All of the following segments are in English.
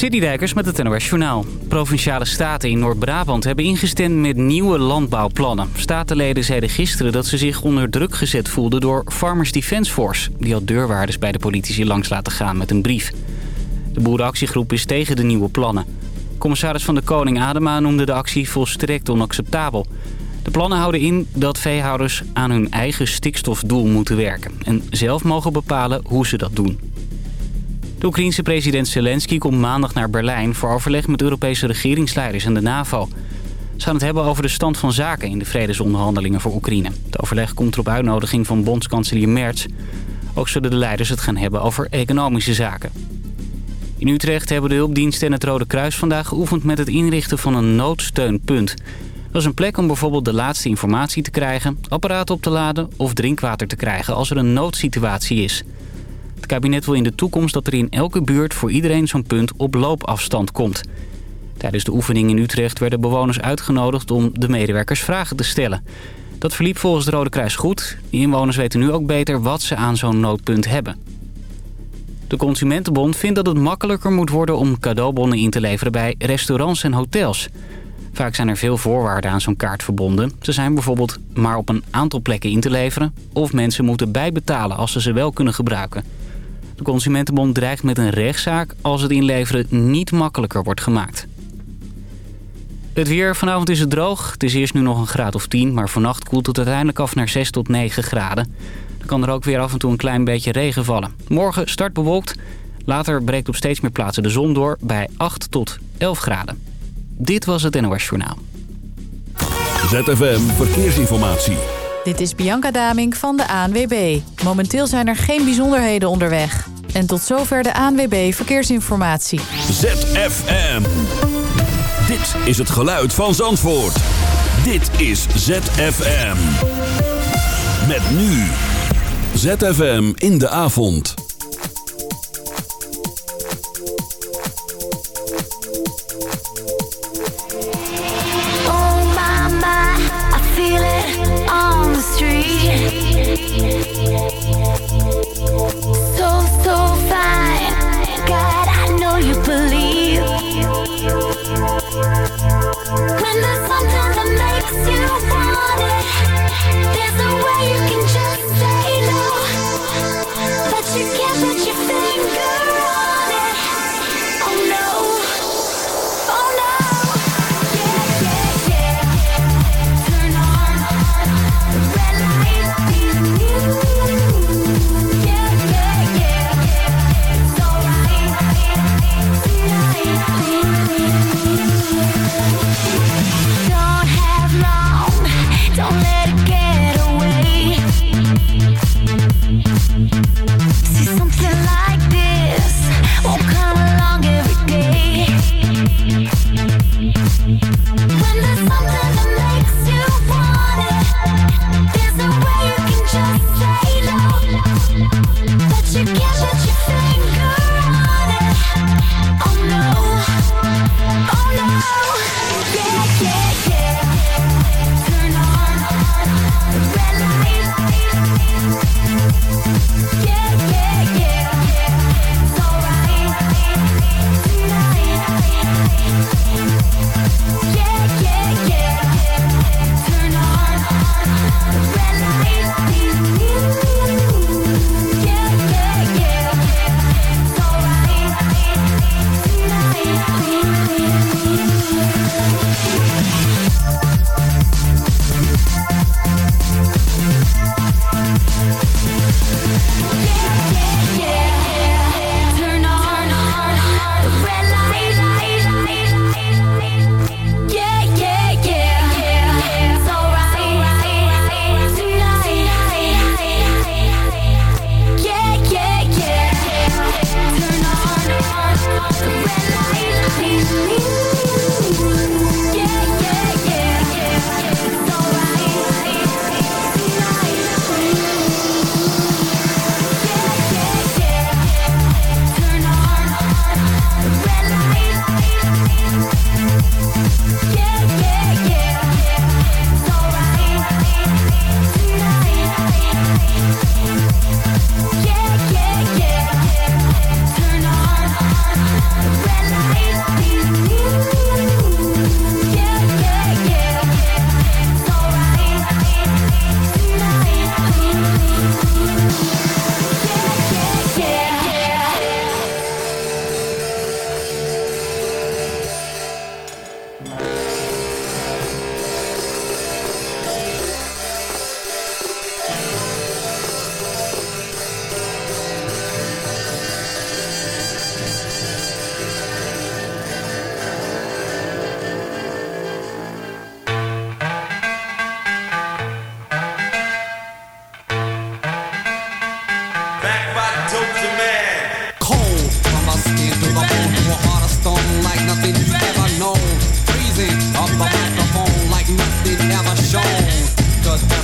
Citydijkers met het NOS Journaal. Provinciale staten in Noord-Brabant hebben ingestemd met nieuwe landbouwplannen. Statenleden zeiden gisteren dat ze zich onder druk gezet voelden door Farmers Defence Force. Die had deurwaarders bij de politici langs laten gaan met een brief. De boerenactiegroep is tegen de nieuwe plannen. Commissaris van de Koning Adema noemde de actie volstrekt onacceptabel. De plannen houden in dat veehouders aan hun eigen stikstofdoel moeten werken... en zelf mogen bepalen hoe ze dat doen. De Oekraïense president Zelensky komt maandag naar Berlijn... voor overleg met Europese regeringsleiders en de NAVO. Ze gaan het hebben over de stand van zaken in de vredesonderhandelingen voor Oekraïne. Het overleg komt er op uitnodiging van bondskanselier Merz. Ook zullen de leiders het gaan hebben over economische zaken. In Utrecht hebben de hulpdiensten en het Rode Kruis vandaag geoefend met het inrichten van een noodsteunpunt. Dat is een plek om bijvoorbeeld de laatste informatie te krijgen, apparaten op te laden of drinkwater te krijgen als er een noodsituatie is. Kabinet wil in de toekomst dat er in elke buurt voor iedereen zo'n punt op loopafstand komt. Tijdens de oefening in Utrecht werden bewoners uitgenodigd om de medewerkers vragen te stellen. Dat verliep volgens het Rode Kruis goed. De inwoners weten nu ook beter wat ze aan zo'n noodpunt hebben. De Consumentenbond vindt dat het makkelijker moet worden om cadeaubonnen in te leveren bij restaurants en hotels. Vaak zijn er veel voorwaarden aan zo'n kaart verbonden. Ze zijn bijvoorbeeld maar op een aantal plekken in te leveren... of mensen moeten bijbetalen als ze ze wel kunnen gebruiken. De Consumentenbond dreigt met een rechtszaak als het inleveren niet makkelijker wordt gemaakt. Het weer. Vanavond is het droog. Het is eerst nu nog een graad of 10, maar vannacht koelt het uiteindelijk af naar 6 tot 9 graden. Dan kan er ook weer af en toe een klein beetje regen vallen. Morgen start bewolkt. Later breekt op steeds meer plaatsen de zon door bij 8 tot 11 graden. Dit was het NOS Journaal. ZFM Verkeersinformatie. Dit is Bianca Daming van de ANWB. Momenteel zijn er geen bijzonderheden onderweg. En tot zover de ANWB Verkeersinformatie. ZFM. Dit is het geluid van Zandvoort. Dit is ZFM. Met nu. ZFM in de avond.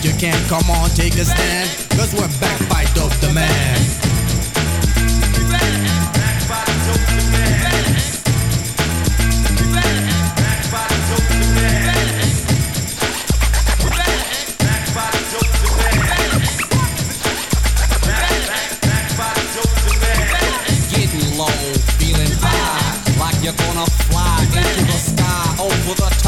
You can't come on, take a stand. Cause we're. Back by Dope Demand. Getting low, feeling high, like you're gonna fly into the sky over the top.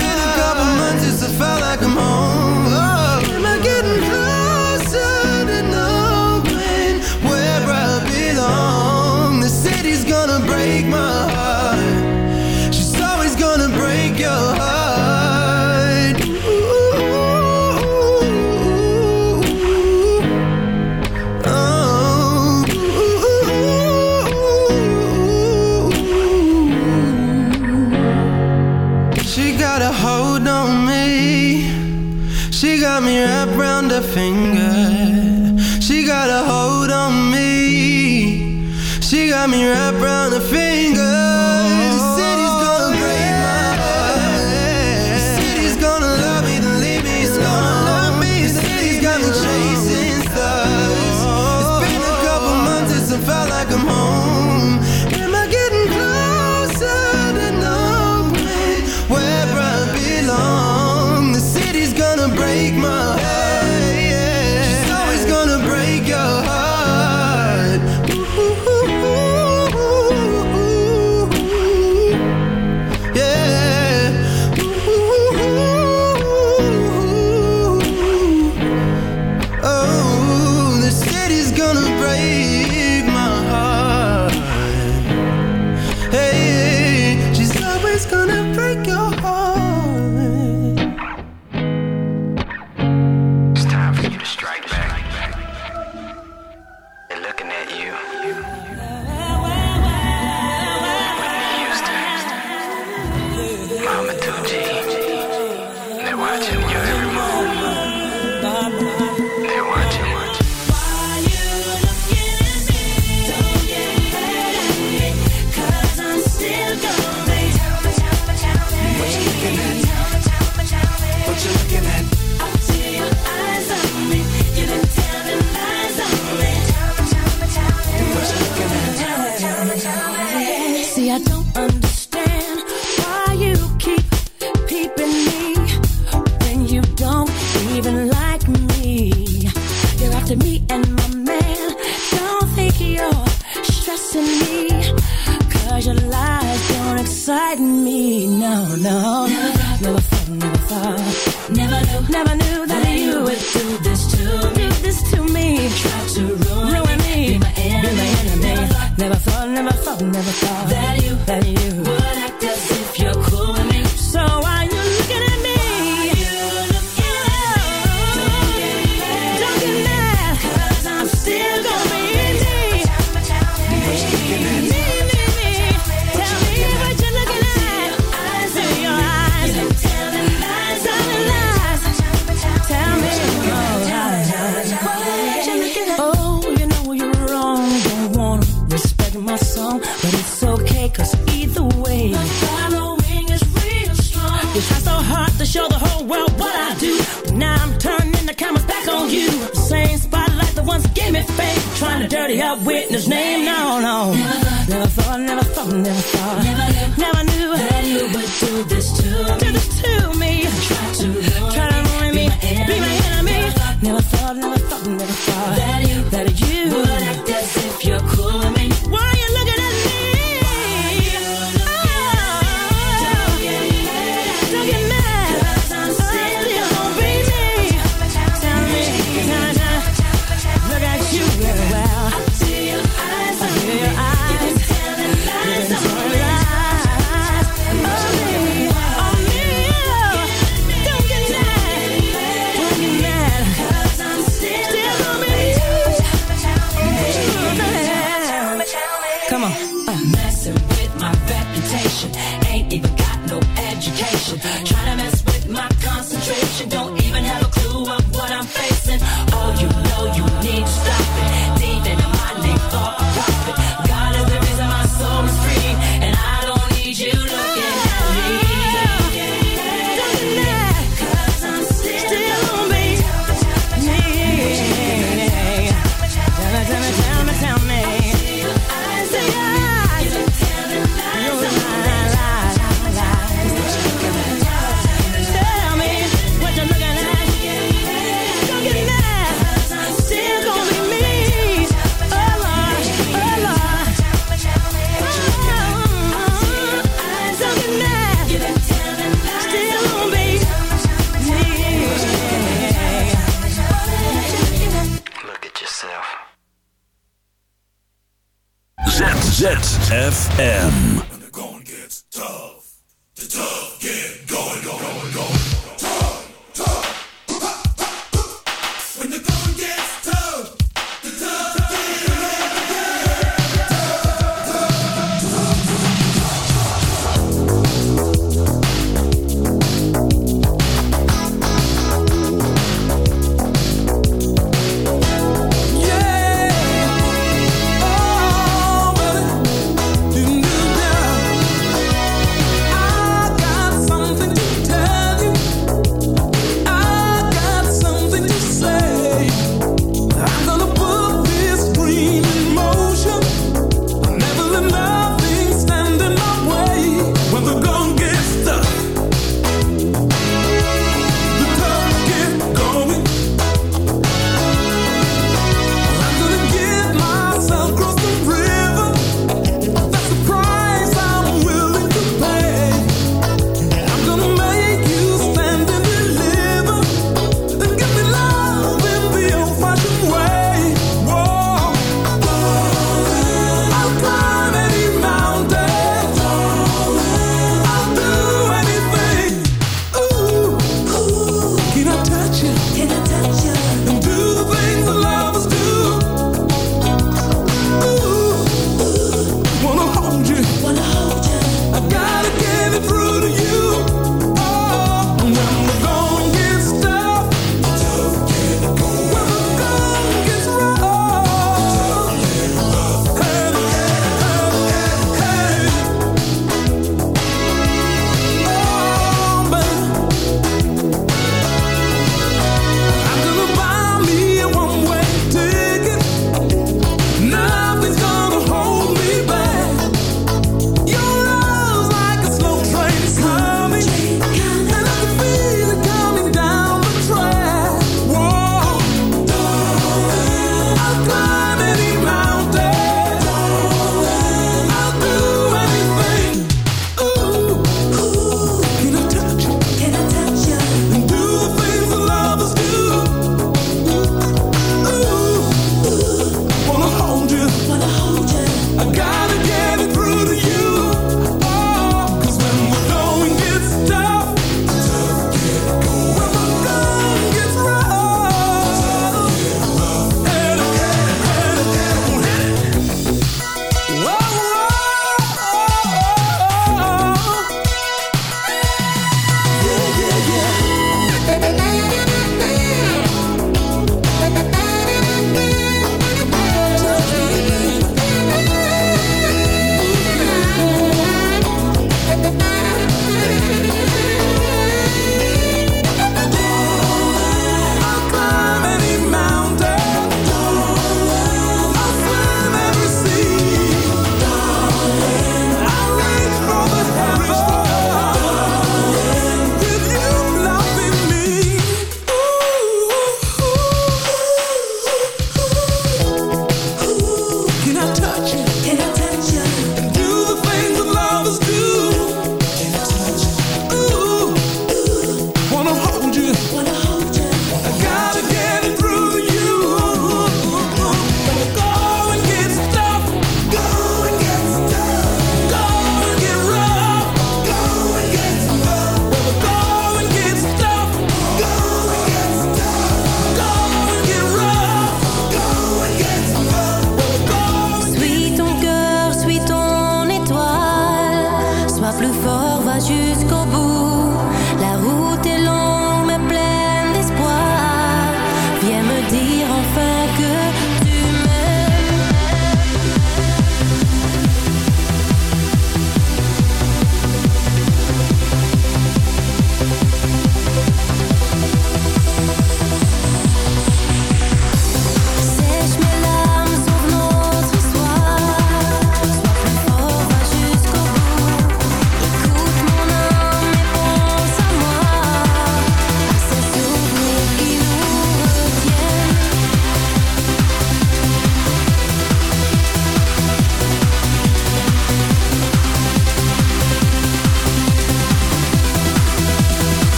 a couple months since Felt home.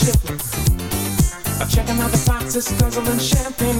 I'm checking out the boxes, guzzling champagne,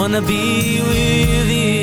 wanna be with you.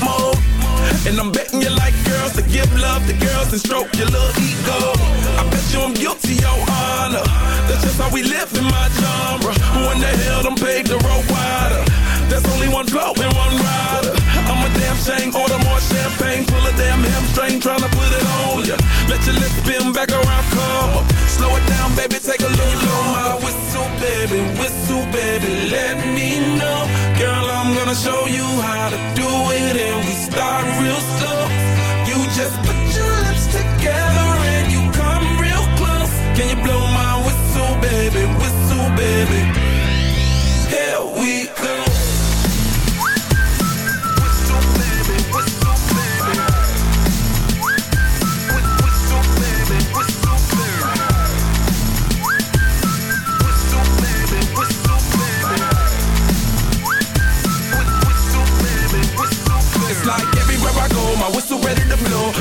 Mode, and I'm betting you like girls to give love to girls and stroke your little ego. I bet you I'm guilty, your honor. That's just how we live in my genre. Who in the hell done paved the road wider? There's only one Flo and one Rida. I'm a damn shame, order more champagne, pull a damn hamstring, tryna put it on ya. Let your lips spin back around, come up. Slow it down, baby, take a little my whistle, baby, whistle, baby, let me know. Girl, I'm gonna show you how to do it, and we start real slow. You just put your lips together and you come real close. Can you blow my whistle, baby, whistle, baby? Here we go.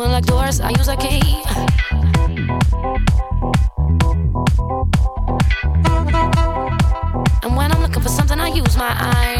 To unlock doors, I use a key. And when I'm looking for something, I use my eyes.